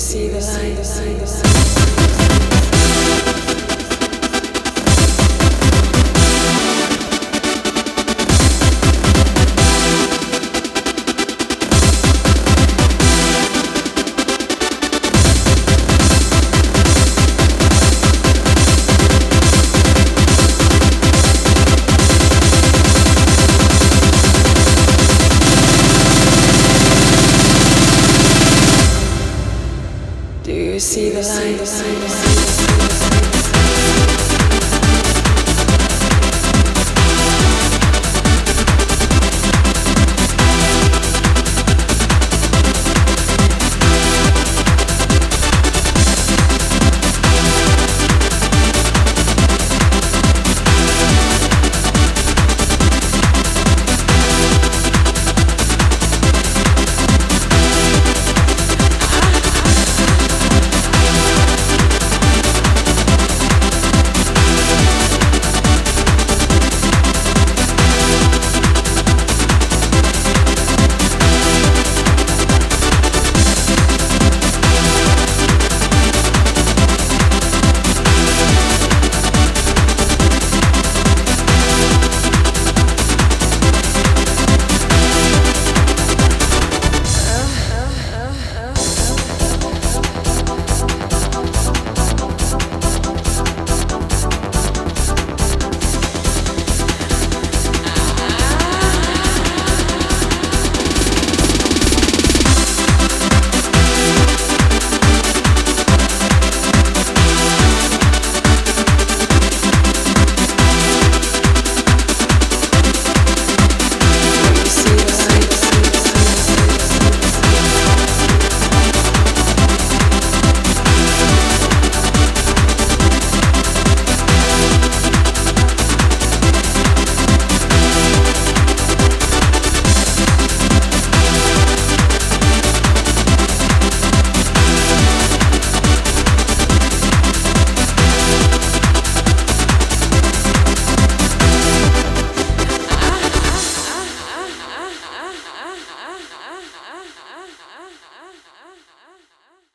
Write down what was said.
See the light? see the light.